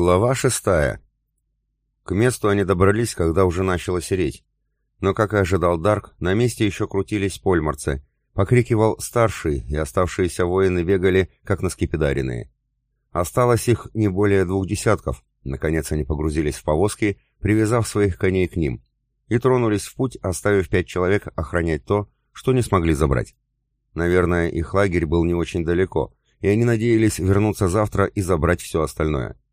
Глава шестая. К месту они добрались, когда уже начало сереть. Но, как и ожидал Дарк, на месте еще крутились польмарцы. Покрикивал старший, и оставшиеся воины бегали, как на скипидаренные. Осталось их не более двух десятков. Наконец они погрузились в повозки, привязав своих коней к ним. И тронулись в путь, оставив пять человек охранять то, что не смогли забрать. Наверное, их лагерь был не очень далеко, и они надеялись вернуться завтра и забрать все остальное. —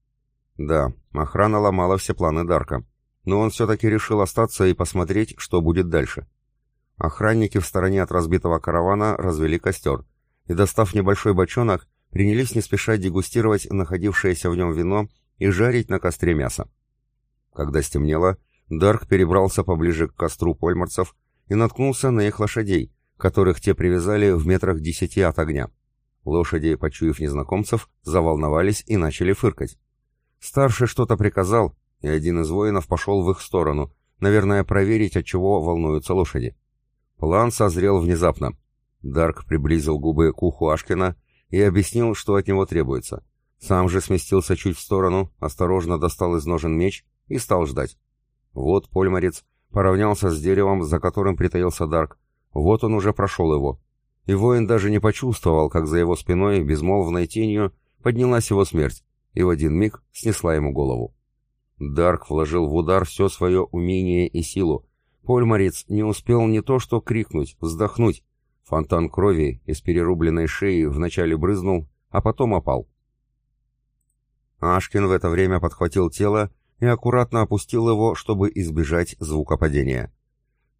да, охрана ломала все планы Дарка, но он все-таки решил остаться и посмотреть, что будет дальше. Охранники в стороне от разбитого каравана развели костер и, достав небольшой бочонок, принялись не спеша дегустировать находившееся в нем вино и жарить на костре мясо. Когда стемнело, Дарк перебрался поближе к костру польмарцев и наткнулся на их лошадей, которых те привязали в метрах десяти от огня. Лошади, почуяв незнакомцев, заволновались и начали фыркать. Старший что-то приказал, и один из воинов пошел в их сторону, наверное, проверить, от чего волнуются лошади. План созрел внезапно. Дарк приблизил губы к уху Ашкина и объяснил, что от него требуется. Сам же сместился чуть в сторону, осторожно достал из ножен меч и стал ждать. Вот польмарец поравнялся с деревом, за которым притаился Дарк. Вот он уже прошел его. И воин даже не почувствовал, как за его спиной, безмолвной тенью, поднялась его смерть, и в один миг снесла ему голову. Дарк вложил в удар все свое умение и силу. Польмарец не успел не то что крикнуть, вздохнуть. Фонтан крови из перерубленной шеи вначале брызнул, а потом опал. Ашкин в это время подхватил тело и аккуратно опустил его, чтобы избежать звука падения.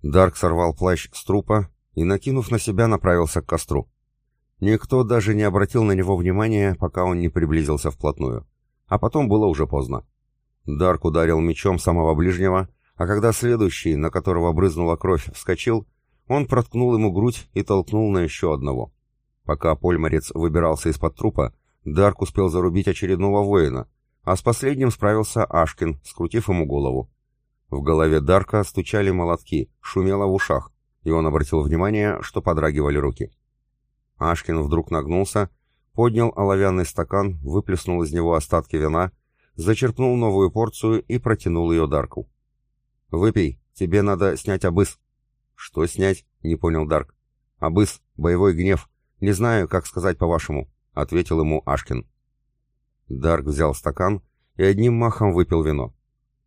Дарк сорвал плащ с трупа и, накинув на себя, направился к костру. Никто даже не обратил на него внимания, пока он не приблизился вплотную. А потом было уже поздно. Дарк ударил мечом самого ближнего, а когда следующий, на которого брызнула кровь, вскочил, он проткнул ему грудь и толкнул на еще одного. Пока польмарец выбирался из-под трупа, Дарк успел зарубить очередного воина, а с последним справился Ашкин, скрутив ему голову. В голове Дарка стучали молотки, шумело в ушах, и он обратил внимание, что подрагивали руки. Ашкин вдруг нагнулся, поднял оловянный стакан, выплеснул из него остатки вина, зачерпнул новую порцию и протянул ее Дарку. «Выпей, тебе надо снять обыс». «Что снять?» — не понял Дарк. «Обыс, боевой гнев. Не знаю, как сказать по-вашему», — ответил ему Ашкин. Дарк взял стакан и одним махом выпил вино.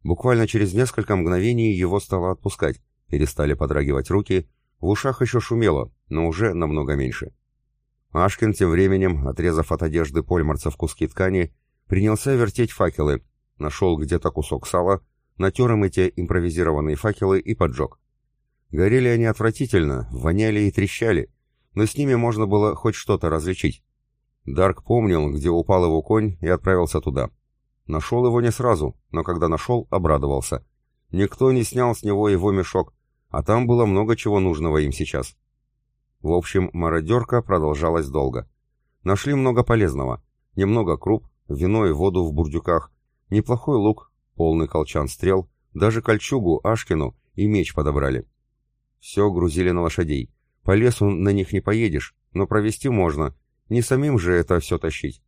Буквально через несколько мгновений его стало отпускать, перестали подрагивать руки, в ушах еще шумело, но уже намного меньше. Ашкин тем временем, отрезав от одежды польмарцев куски ткани, принялся вертеть факелы, нашел где-то кусок сала, натер им эти импровизированные факелы и поджег. Горели они отвратительно, воняли и трещали, но с ними можно было хоть что-то различить. Дарк помнил, где упал его конь и отправился туда. Нашел его не сразу, но когда нашел, обрадовался. Никто не снял с него его мешок, а там было много чего нужного им сейчас. В общем, мародерка продолжалась долго. Нашли много полезного. Немного круп, вино и воду в бурдюках, неплохой лук, полный колчан стрел, даже кольчугу, ашкину и меч подобрали. Все грузили на лошадей. По лесу на них не поедешь, но провести можно. Не самим же это все тащить.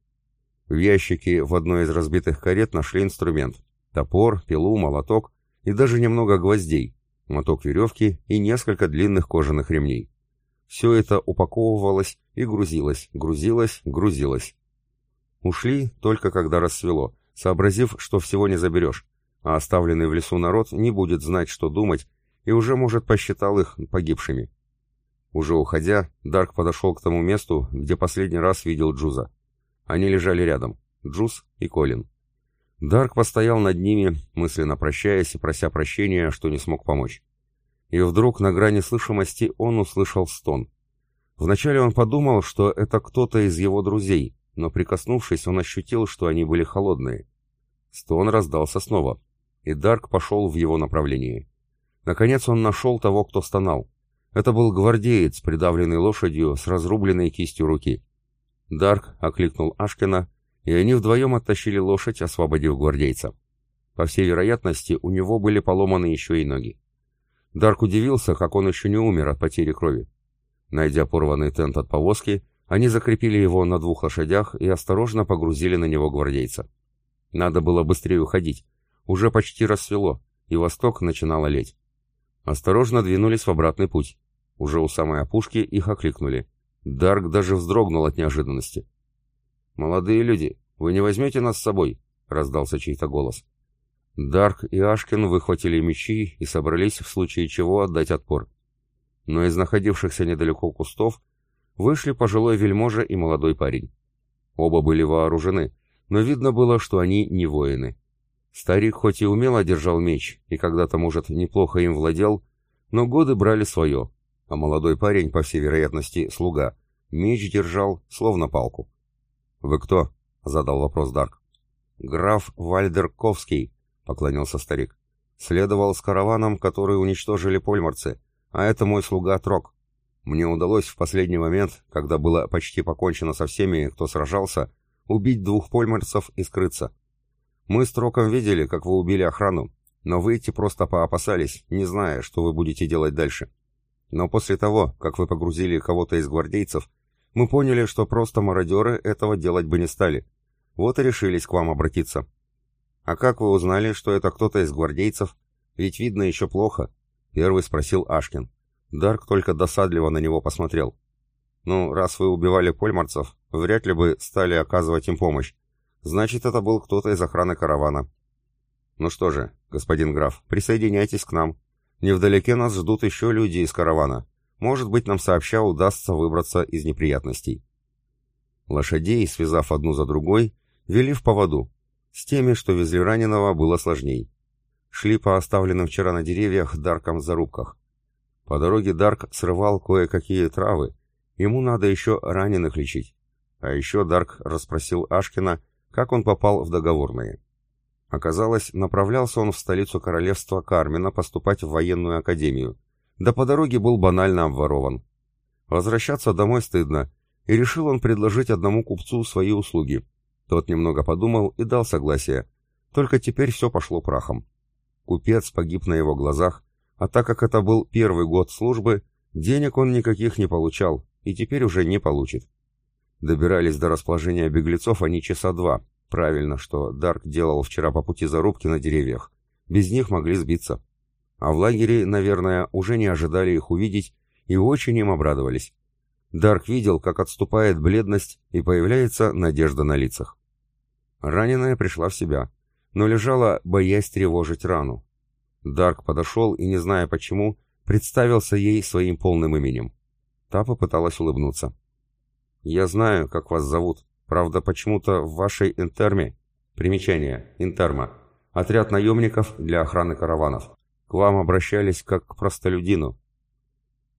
В ящике в одной из разбитых карет нашли инструмент. Топор, пилу, молоток и даже немного гвоздей, моток веревки и несколько длинных кожаных ремней. Все это упаковывалось и грузилось, грузилось, грузилось. Ушли только когда рассвело, сообразив, что всего не заберешь, а оставленный в лесу народ не будет знать, что думать, и уже, может, посчитал их погибшими. Уже уходя, Дарк подошел к тому месту, где последний раз видел Джуза. Они лежали рядом, Джуз и Колин. Дарк постоял над ними, мысленно прощаясь и прося прощения, что не смог помочь и вдруг на грани слышимости он услышал стон. Вначале он подумал, что это кто-то из его друзей, но прикоснувшись, он ощутил, что они были холодные. Стон раздался снова, и Дарк пошел в его направлении. Наконец он нашел того, кто стонал. Это был гвардеец, придавленный лошадью с разрубленной кистью руки. Дарк окликнул Ашкина, и они вдвоем оттащили лошадь, освободив гвардейца. По всей вероятности, у него были поломаны еще и ноги. Дарк удивился, как он еще не умер от потери крови. Найдя порванный тент от повозки, они закрепили его на двух лошадях и осторожно погрузили на него гвардейца. Надо было быстрее уходить. Уже почти рассвело, и восток начинал леть. Осторожно двинулись в обратный путь. Уже у самой опушки их окликнули. Дарк даже вздрогнул от неожиданности. «Молодые люди, вы не возьмете нас с собой?» — раздался чей-то голос. Дарк и Ашкин выхватили мечи и собрались в случае чего отдать отпор. Но из находившихся недалеко кустов вышли пожилой вельможа и молодой парень. Оба были вооружены, но видно было, что они не воины. Старик хоть и умело держал меч, и когда-то, может, неплохо им владел, но годы брали свое, а молодой парень, по всей вероятности, слуга, меч держал, словно палку. «Вы кто?» — задал вопрос Дарк. «Граф Вальдерковский», поклонился старик. Следовал с караваном, который уничтожили польморцы, а это мой слуга Трок. Мне удалось в последний момент, когда было почти покончено со всеми, кто сражался, убить двух польморцев и скрыться. Мы с Троком видели, как вы убили охрану, но выйти просто поопасались, не зная, что вы будете делать дальше. Но после того, как вы погрузили кого-то из гвардейцев, мы поняли, что просто мародеры этого делать бы не стали. Вот и решились к вам обратиться. «А как вы узнали, что это кто-то из гвардейцев? Ведь видно еще плохо», — первый спросил Ашкин. Дарк только досадливо на него посмотрел. «Ну, раз вы убивали польмарцев, вряд ли бы стали оказывать им помощь. Значит, это был кто-то из охраны каравана». «Ну что же, господин граф, присоединяйтесь к нам. Невдалеке нас ждут еще люди из каравана. Может быть, нам сообща удастся выбраться из неприятностей». Лошадей, связав одну за другой, вели в поводу, с теми, что везли раненого, было сложней. Шли по оставленным вчера на деревьях Дарком зарубках. По дороге Дарк срывал кое-какие травы. Ему надо еще раненых лечить. А еще Дарк расспросил Ашкина, как он попал в договорные. Оказалось, направлялся он в столицу королевства Кармина поступать в военную академию. Да по дороге был банально обворован. Возвращаться домой стыдно, и решил он предложить одному купцу свои услуги, тот немного подумал и дал согласие. Только теперь все пошло прахом. Купец погиб на его глазах, а так как это был первый год службы, денег он никаких не получал и теперь уже не получит. Добирались до расположения беглецов они часа два. Правильно, что Дарк делал вчера по пути зарубки на деревьях. Без них могли сбиться. А в лагере, наверное, уже не ожидали их увидеть и очень им обрадовались. Дарк видел, как отступает бледность и появляется надежда на лицах. Раненая пришла в себя, но лежала, боясь тревожить рану. Дарк подошел и, не зная почему, представился ей своим полным именем. Та попыталась улыбнуться. «Я знаю, как вас зовут. Правда, почему-то в вашей интерме...» Примечание. Интерма. Отряд наемников для охраны караванов. К вам обращались как к простолюдину.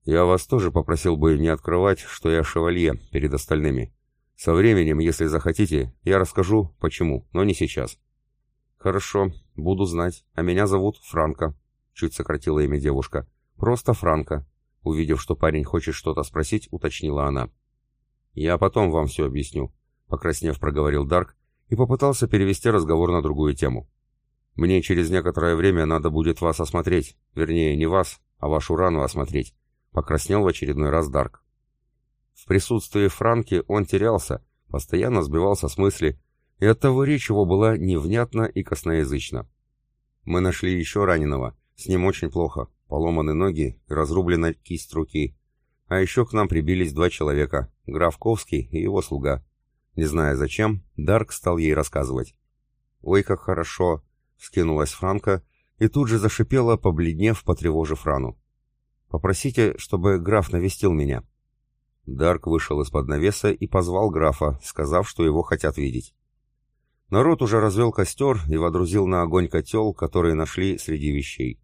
Я вас тоже попросил бы не открывать, что я шевалье перед остальными. Со временем, если захотите, я расскажу, почему, но не сейчас. Хорошо, буду знать, а меня зовут Франко. Чуть сократила имя девушка. Просто Франко. Увидев, что парень хочет что-то спросить, уточнила она. Я потом вам все объясню, покраснев, проговорил Дарк и попытался перевести разговор на другую тему. Мне через некоторое время надо будет вас осмотреть, вернее, не вас, а вашу рану осмотреть, покраснел в очередной раз Дарк. В присутствии Франки он терялся, постоянно сбивался с мысли, и оттого речь его была невнятна и косноязычна. «Мы нашли еще раненого. С ним очень плохо. Поломаны ноги и разрублена кисть руки. А еще к нам прибились два человека, граф Ковский и его слуга. Не зная зачем, Дарк стал ей рассказывать. «Ой, как хорошо!» — скинулась Франка и тут же зашипела, побледнев, потревожив рану. «Попросите, чтобы граф навестил меня. Дарк вышел из-под навеса и позвал графа, сказав, что его хотят видеть. Народ уже развел костер и водрузил на огонь котел, который нашли среди вещей.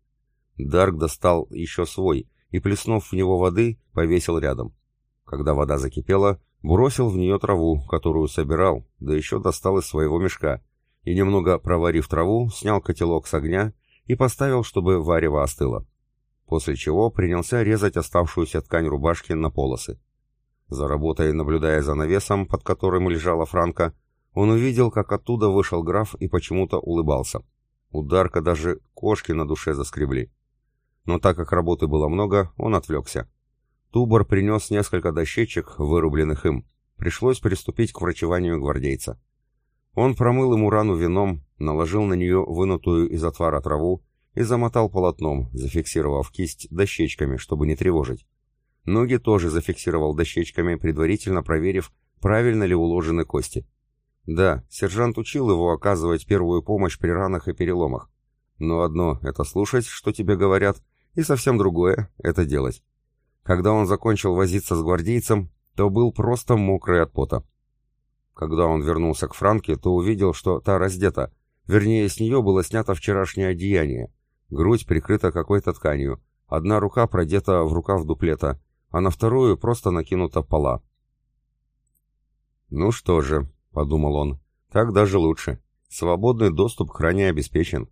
Дарк достал еще свой и, плеснув в него воды, повесил рядом. Когда вода закипела, бросил в нее траву, которую собирал, да еще достал из своего мешка, и, немного проварив траву, снял котелок с огня и поставил, чтобы варево остыло. После чего принялся резать оставшуюся ткань рубашки на полосы. За работой, наблюдая за навесом, под которым лежала Франка, он увидел, как оттуда вышел граф и почему-то улыбался. Ударка даже кошки на душе заскребли. Но так как работы было много, он отвлекся. Тубор принес несколько дощечек, вырубленных им. Пришлось приступить к врачеванию гвардейца. Он промыл ему рану вином, наложил на нее вынутую из отвара траву и замотал полотном, зафиксировав кисть дощечками, чтобы не тревожить. Ноги тоже зафиксировал дощечками, предварительно проверив, правильно ли уложены кости. Да, сержант учил его оказывать первую помощь при ранах и переломах. Но одно — это слушать, что тебе говорят, и совсем другое — это делать. Когда он закончил возиться с гвардейцем, то был просто мокрый от пота. Когда он вернулся к Франке, то увидел, что та раздета. Вернее, с нее было снято вчерашнее одеяние. Грудь прикрыта какой-то тканью. Одна рука продета в рукав дуплета а на вторую просто накинута пола. «Ну что же», — подумал он, — «так даже лучше. Свободный доступ к ране обеспечен».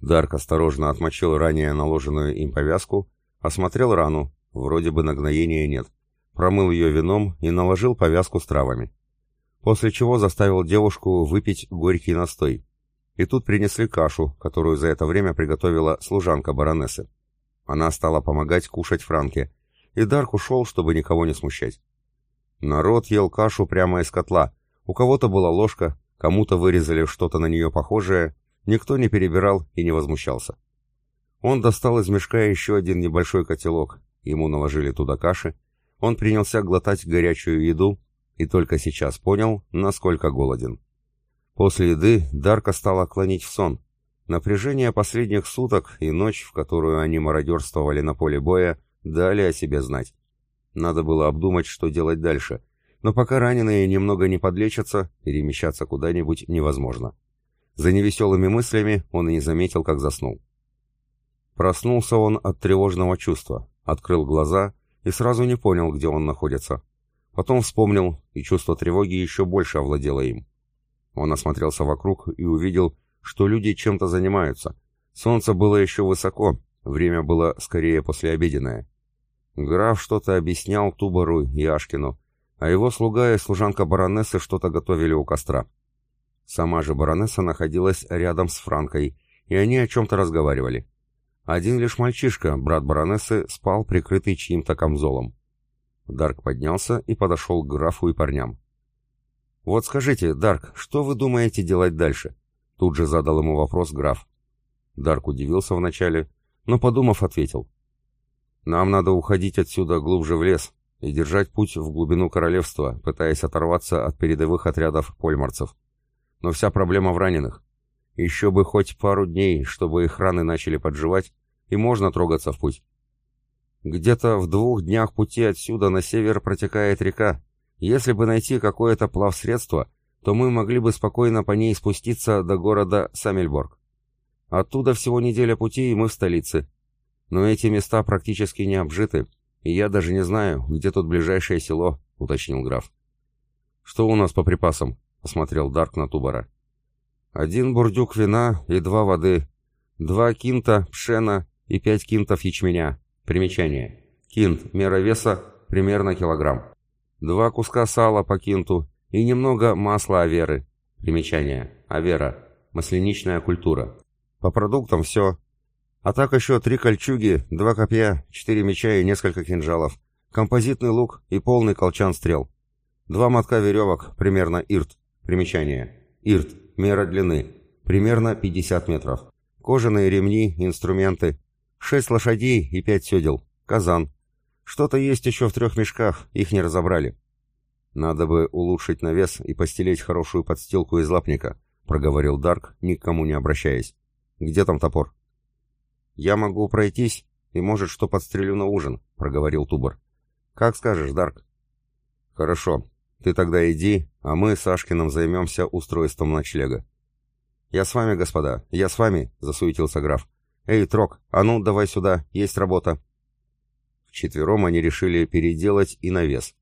Дарк осторожно отмочил ранее наложенную им повязку, осмотрел рану, вроде бы нагноения нет, промыл ее вином и наложил повязку с травами. После чего заставил девушку выпить горький настой. И тут принесли кашу, которую за это время приготовила служанка баронессы. Она стала помогать кушать Франке, и Дарк ушел, чтобы никого не смущать. Народ ел кашу прямо из котла. У кого-то была ложка, кому-то вырезали что-то на нее похожее, никто не перебирал и не возмущался. Он достал из мешка еще один небольшой котелок, ему наложили туда каши, он принялся глотать горячую еду и только сейчас понял, насколько голоден. После еды Дарка стала клонить в сон. Напряжение последних суток и ночь, в которую они мародерствовали на поле боя, Дали о себе знать. Надо было обдумать, что делать дальше. Но пока раненые немного не подлечатся, перемещаться куда-нибудь невозможно. За невеселыми мыслями он и не заметил, как заснул. Проснулся он от тревожного чувства, открыл глаза и сразу не понял, где он находится. Потом вспомнил, и чувство тревоги еще больше овладело им. Он осмотрелся вокруг и увидел, что люди чем-то занимаются. Солнце было еще высоко, время было скорее послеобеденное. Граф что-то объяснял Тубару и Ашкину, а его слуга и служанка баронессы что-то готовили у костра. Сама же баронесса находилась рядом с Франкой, и они о чем-то разговаривали. Один лишь мальчишка, брат баронессы, спал прикрытый чьим-то камзолом. Дарк поднялся и подошел к графу и парням. «Вот скажите, Дарк, что вы думаете делать дальше?» Тут же задал ему вопрос граф. Дарк удивился вначале, но, подумав, ответил. Нам надо уходить отсюда глубже в лес и держать путь в глубину королевства, пытаясь оторваться от передовых отрядов польмарцев. Но вся проблема в раненых. Еще бы хоть пару дней, чтобы их раны начали подживать, и можно трогаться в путь. Где-то в двух днях пути отсюда на север протекает река. Если бы найти какое-то плавсредство, то мы могли бы спокойно по ней спуститься до города Самельборг. Оттуда всего неделя пути, и мы в столице. Но эти места практически не обжиты, и я даже не знаю, где тут ближайшее село», — уточнил граф. «Что у нас по припасам?» — посмотрел Дарк на Тубара. «Один бурдюк вина и два воды, два кинта пшена и пять кинтов ячменя. Примечание. Кинт, мера веса, примерно килограмм. Два куска сала по кинту и немного масла аверы. Примечание. Авера. Масляничная культура. По продуктам все. А так еще три кольчуги, два копья, четыре меча и несколько кинжалов, композитный лук и полный колчан стрел. Два мотка веревок, примерно ирт. Примечание. Ирт. Мера длины. Примерно 50 метров. Кожаные ремни, инструменты. Шесть лошадей и пять седел. Казан. Что-то есть еще в трех мешках, их не разобрали. Надо бы улучшить навес и постелить хорошую подстилку из лапника, проговорил Дарк, никому не обращаясь. Где там топор? «Я могу пройтись, и, может, что подстрелю на ужин», — проговорил Тубор. «Как скажешь, Дарк». «Хорошо. Ты тогда иди, а мы с Ашкиным займемся устройством ночлега». «Я с вами, господа, я с вами», — засуетился граф. «Эй, Трок, а ну, давай сюда, есть работа». Вчетвером они решили переделать и навес.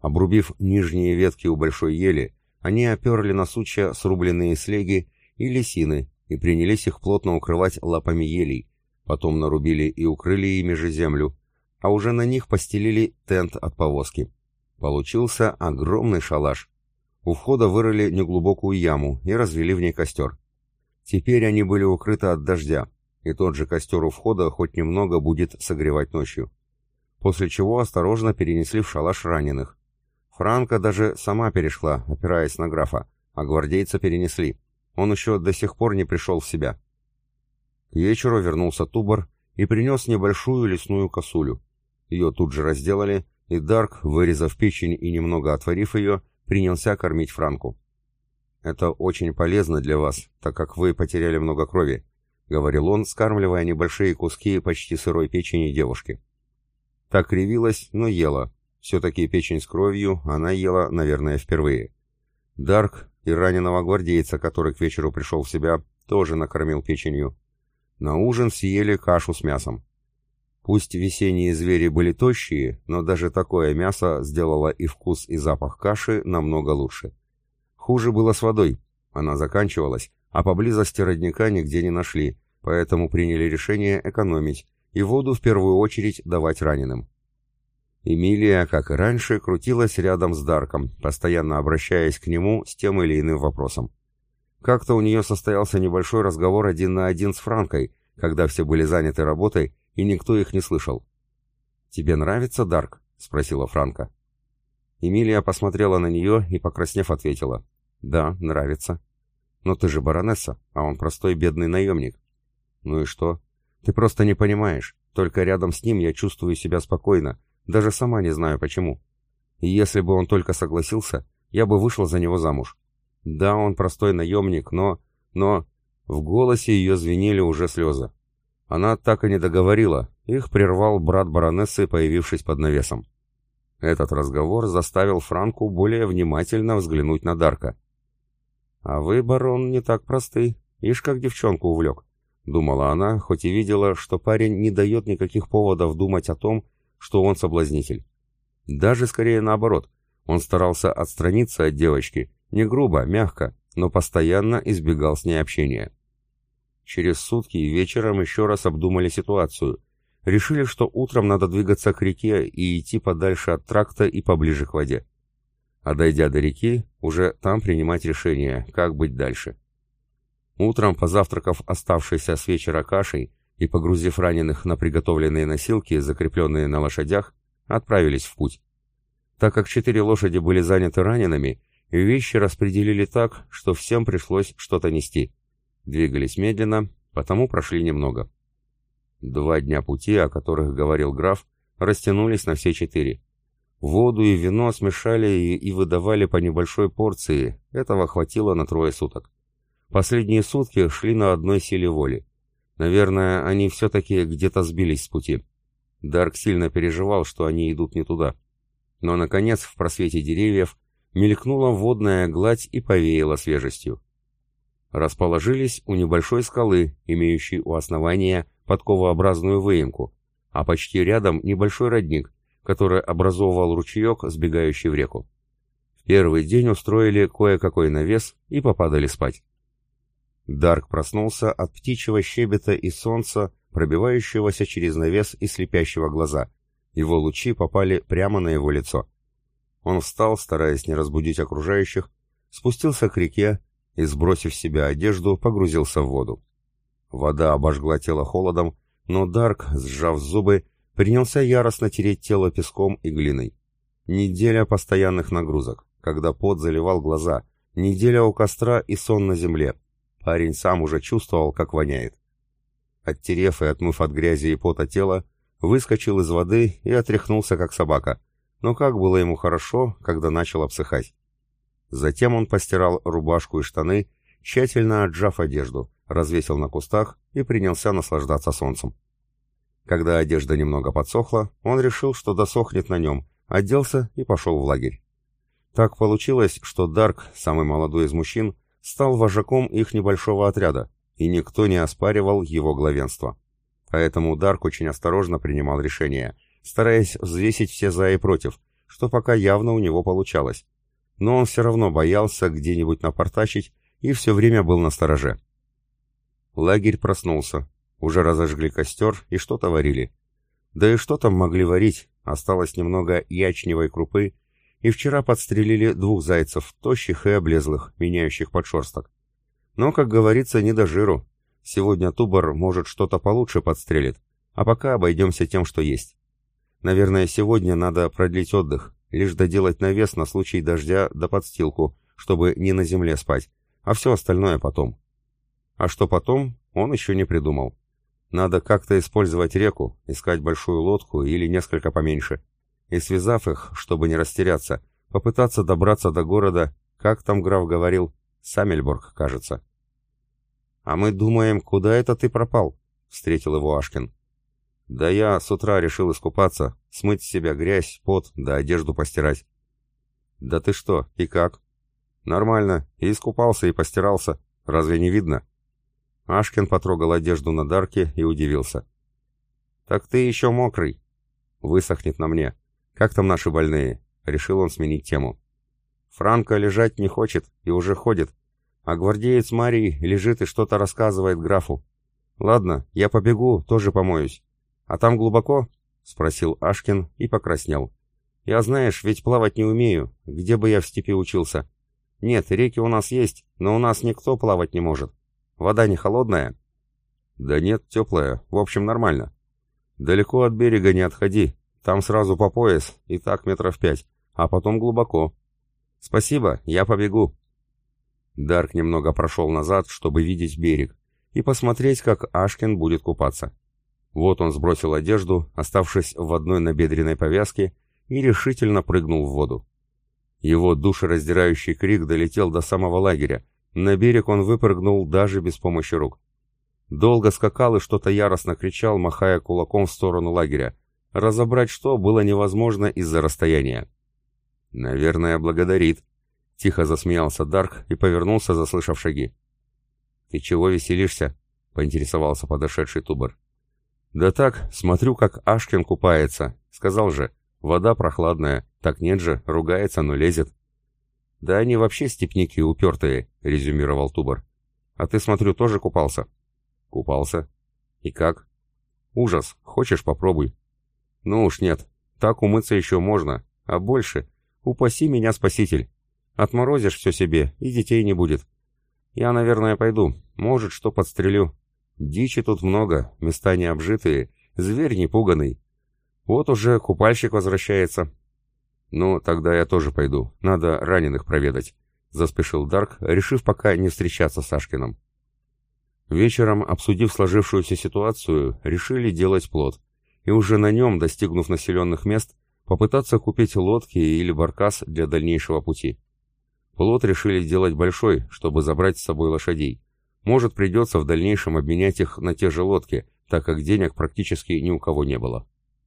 Обрубив нижние ветки у большой ели, они оперли на сучья срубленные слеги и лисины и принялись их плотно укрывать лапами елей, Потом нарубили и укрыли ими же землю, а уже на них постелили тент от повозки. Получился огромный шалаш. У входа вырыли неглубокую яму и развели в ней костер. Теперь они были укрыты от дождя, и тот же костер у входа хоть немного будет согревать ночью. После чего осторожно перенесли в шалаш раненых. Франка даже сама перешла, опираясь на графа, а гвардейца перенесли. Он еще до сих пор не пришел в себя. К вечеру вернулся Тубар и принес небольшую лесную косулю. Ее тут же разделали, и Дарк, вырезав печень и немного отварив ее, принялся кормить Франку. «Это очень полезно для вас, так как вы потеряли много крови», — говорил он, скармливая небольшие куски почти сырой печени девушки. Так кривилась, но ела. Все-таки печень с кровью она ела, наверное, впервые. Дарк и раненого гвардейца, который к вечеру пришел в себя, тоже накормил печенью. На ужин съели кашу с мясом. Пусть весенние звери были тощие, но даже такое мясо сделало и вкус, и запах каши намного лучше. Хуже было с водой. Она заканчивалась, а поблизости родника нигде не нашли, поэтому приняли решение экономить и воду в первую очередь давать раненым. Эмилия, как и раньше, крутилась рядом с Дарком, постоянно обращаясь к нему с тем или иным вопросом. Как-то у нее состоялся небольшой разговор один на один с Франкой, когда все были заняты работой, и никто их не слышал. «Тебе нравится, Дарк?» — спросила Франка. Эмилия посмотрела на нее и, покраснев, ответила. «Да, нравится». «Но ты же баронесса, а он простой бедный наемник». «Ну и что? Ты просто не понимаешь. Только рядом с ним я чувствую себя спокойно, даже сама не знаю почему. И если бы он только согласился, я бы вышла за него замуж. Да, он простой наемник, но... но... В голосе ее звенели уже слезы. Она так и не договорила, их прервал брат баронессы, появившись под навесом. Этот разговор заставил Франку более внимательно взглянуть на Дарка. «А вы, барон, не так просты. Ишь, как девчонку увлек», — думала она, хоть и видела, что парень не дает никаких поводов думать о том, что он соблазнитель. Даже скорее наоборот, он старался отстраниться от девочки не грубо, мягко, но постоянно избегал с ней общения. Через сутки и вечером еще раз обдумали ситуацию. Решили, что утром надо двигаться к реке и идти подальше от тракта и поближе к воде. А дойдя до реки, уже там принимать решение, как быть дальше. Утром, позавтракав оставшейся с вечера кашей и погрузив раненых на приготовленные носилки, закрепленные на лошадях, отправились в путь. Так как четыре лошади были заняты ранеными, и вещи распределили так, что всем пришлось что-то нести. Двигались медленно, потому прошли немного. Два дня пути, о которых говорил граф, растянулись на все четыре. Воду и вино смешали и, и выдавали по небольшой порции, этого хватило на трое суток. Последние сутки шли на одной силе воли. Наверное, они все-таки где-то сбились с пути. Дарк сильно переживал, что они идут не туда. Но, наконец, в просвете деревьев мелькнула водная гладь и повеяла свежестью. Расположились у небольшой скалы, имеющей у основания подковообразную выемку, а почти рядом небольшой родник, который образовывал ручеек, сбегающий в реку. В первый день устроили кое-какой навес и попадали спать. Дарк проснулся от птичьего щебета и солнца, пробивающегося через навес и слепящего глаза. Его лучи попали прямо на его лицо. Он встал, стараясь не разбудить окружающих, спустился к реке и, сбросив с себя одежду, погрузился в воду. Вода обожгла тело холодом, но Дарк, сжав зубы, принялся яростно тереть тело песком и глиной. Неделя постоянных нагрузок, когда пот заливал глаза, неделя у костра и сон на земле. Парень сам уже чувствовал, как воняет. Оттерев и отмыв от грязи и пота тело, выскочил из воды и отряхнулся, как собака, но как было ему хорошо, когда начал обсыхать. Затем он постирал рубашку и штаны, тщательно отжав одежду, развесил на кустах и принялся наслаждаться солнцем. Когда одежда немного подсохла, он решил, что досохнет на нем, оделся и пошел в лагерь. Так получилось, что Дарк, самый молодой из мужчин, стал вожаком их небольшого отряда, и никто не оспаривал его главенство. Поэтому Дарк очень осторожно принимал решения, стараясь взвесить все «за» и «против», что пока явно у него получалось. Но он все равно боялся где-нибудь напортачить и все время был на стороже. Лагерь проснулся. Уже разожгли костер и что-то варили. Да и что там могли варить? Осталось немного ячневой крупы, и вчера подстрелили двух зайцев, тощих и облезлых, меняющих подшерсток. Но, как говорится, не до жиру. Сегодня Тубар, может, что-то получше подстрелит, а пока обойдемся тем, что есть. Наверное, сегодня надо продлить отдых, лишь доделать навес на случай дождя до да подстилку, чтобы не на земле спать, а все остальное потом. А что потом, он еще не придумал. Надо как-то использовать реку, искать большую лодку или несколько поменьше. И связав их, чтобы не растеряться, попытаться добраться до города, как там граф говорил, Самельборг, кажется. «А мы думаем, куда это ты пропал?» — встретил его Ашкин. «Да я с утра решил искупаться, смыть с себя грязь, пот, да одежду постирать». «Да ты что, и как?» «Нормально, и искупался, и постирался. Разве не видно?» Ашкин потрогал одежду на дарке и удивился. «Так ты еще мокрый!» «Высохнет на мне. Как там наши больные?» Решил он сменить тему. «Франко лежать не хочет и уже ходит, а гвардеец Марии лежит и что-то рассказывает графу. Ладно, я побегу, тоже помоюсь». «А там глубоко?» — спросил Ашкин и покраснел. «Я, знаешь, ведь плавать не умею, где бы я в степи учился. Нет, реки у нас есть, но у нас никто плавать не может. Вода не холодная?» «Да нет, теплая, в общем, нормально. Далеко от берега не отходи, там сразу по пояс, и так метров пять, а потом глубоко. Спасибо, я побегу». Дарк немного прошел назад, чтобы видеть берег, и посмотреть, как Ашкин будет купаться. Вот он сбросил одежду, оставшись в одной набедренной повязке, и решительно прыгнул в воду. Его душераздирающий крик долетел до самого лагеря. На берег он выпрыгнул даже без помощи рук. Долго скакал и что-то яростно кричал, махая кулаком в сторону лагеря. Разобрать что было невозможно из-за расстояния. «Наверное, благодарит», — тихо засмеялся Дарк и повернулся, заслышав шаги. «Ты чего веселишься?» — поинтересовался подошедший Тубар. «Да так, смотрю, как Ашкин купается. Сказал же, вода прохладная, так нет же, ругается, но лезет». «Да они вообще степники упертые», — резюмировал Тубар. «А ты, смотрю, тоже купался?» «Купался». «И как?» «Ужас. Хочешь, попробуй». «Ну уж нет. Так умыться еще можно. А больше? Упаси меня, спаситель. Отморозишь все себе, и детей не будет. Я, наверное, пойду. Может, что подстрелю. Дичи тут много, места необжитые, зверь не пуганный. Вот уже купальщик возвращается. Ну, тогда я тоже пойду, надо раненых проведать, — заспешил Дарк, решив пока не встречаться с Сашкиным. Вечером, обсудив сложившуюся ситуацию, решили делать плод, и уже на нем, достигнув населенных мест, попытаться купить лодки или баркас для дальнейшего пути. Плод решили делать большой, чтобы забрать с собой лошадей, может, придется в дальнейшем обменять их на те же лодки, так как денег практически ни у кого не было.